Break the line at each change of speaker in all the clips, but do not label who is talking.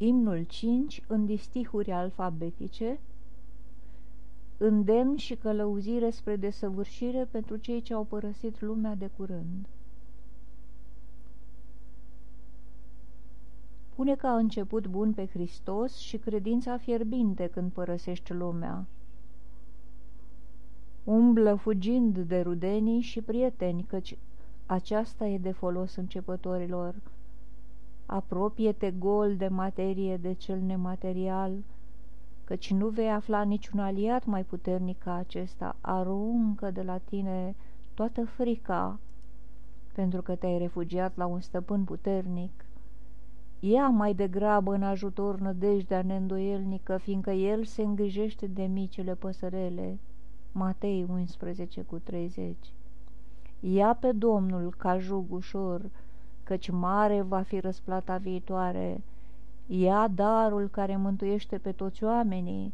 Imnul 5 în distihuri alfabetice Îndemn și călăuzire spre desăvârșire pentru cei ce au părăsit lumea de curând Pune ca început bun pe Hristos și credința fierbinte când părăsești lumea Umblă fugind de rudenii și prieteni, căci aceasta e de folos începătorilor. Apropie-te gol de materie de cel nematerial, căci nu vei afla niciun aliat mai puternic ca acesta. Aruncă de la tine toată frica, pentru că te-ai refugiat la un stăpân puternic. Ia mai degrabă în ajutor nădejdea neîndoielnică, fiindcă el se îngrijește de micile păsărele. Matei 11 cu 30 Ia pe Domnul ca jug ușor, căci mare va fi răsplata viitoare. Ia darul care mântuiește pe toți oamenii,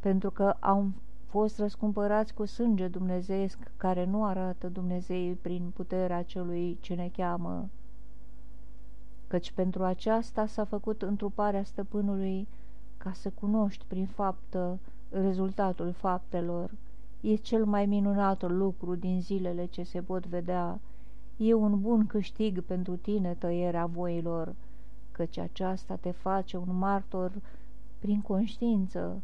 pentru că au fost răscumpărați cu sânge dumnezeesc, care nu arată Dumnezei prin puterea celui ce ne cheamă. Căci pentru aceasta s-a făcut întruparea stăpânului, ca să cunoști prin faptă rezultatul faptelor E cel mai minunat lucru din zilele ce se pot vedea. E un bun câștig pentru tine tăierea voilor, căci aceasta te face un martor prin conștiință.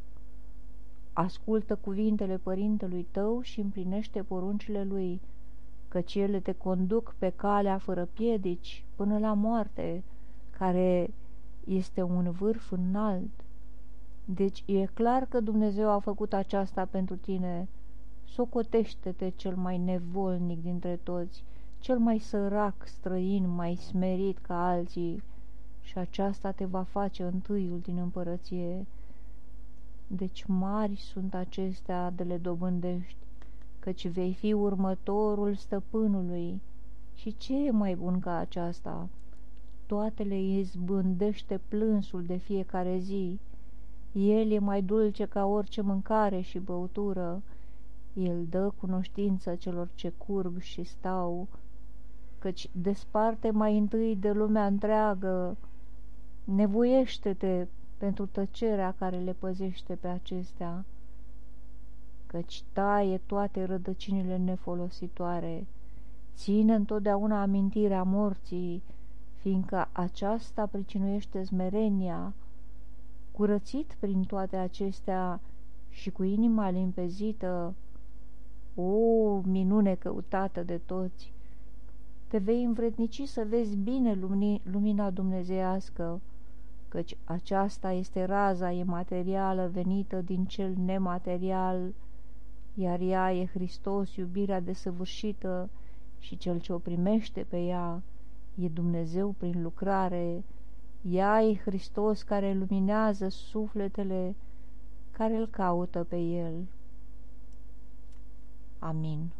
Ascultă cuvintele părintelui tău și împlinește poruncile lui, căci ele te conduc pe calea fără piedici până la moarte, care este un vârf înalt. Deci e clar că Dumnezeu a făcut aceasta pentru tine, Socotește-te cel mai nevolnic dintre toți, cel mai sărac, străin, mai smerit ca alții, și aceasta te va face întâiul din împărăție. Deci mari sunt acestea de le dobândești, căci vei fi următorul stăpânului. Și ce e mai bun ca aceasta? Toate le izbândește plânsul de fiecare zi. El e mai dulce ca orice mâncare și băutură, el dă cunoștință celor ce curg și stau, căci desparte mai întâi de lumea întreagă, nevoiește-te pentru tăcerea care le păzește pe acestea, căci taie toate rădăcinile nefolositoare, ține întotdeauna amintirea morții, fiindcă aceasta pricinuiește smerenia, curățit prin toate acestea și cu inima limpezită, o, minune căutată de toți! Te vei învrednici să vezi bine lumina dumnezeiască, căci aceasta este raza ematerială venită din cel nematerial, iar ea e Hristos, iubirea desăvârșită, și cel ce o primește pe ea e Dumnezeu prin lucrare, ea e Hristos care luminează sufletele care îl caută pe El. Amin.